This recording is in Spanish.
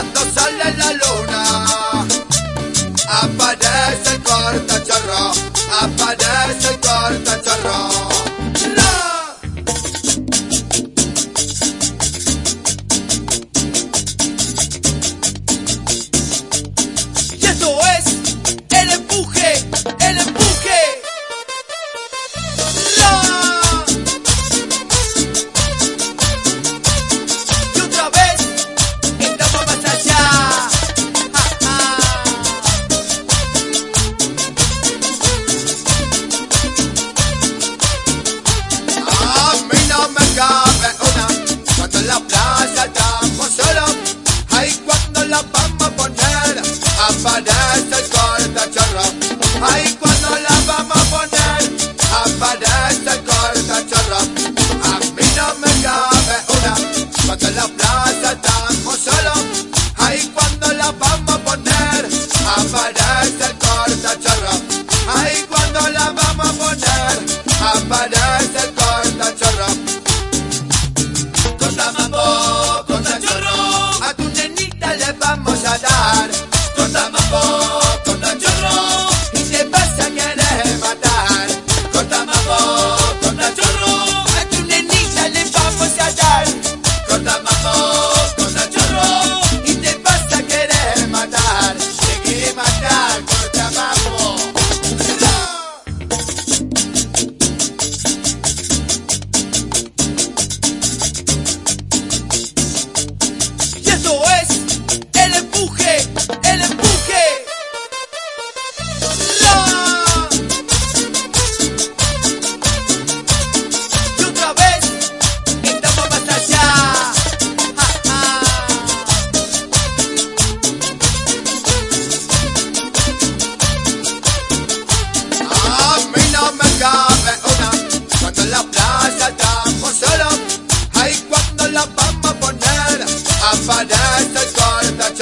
Cuando sale la luna, aparece el cortacharro, aparece el cortacharro. aparece el corta chorro. Ahí cuando la vamos a poner, aparece. para esta cuarta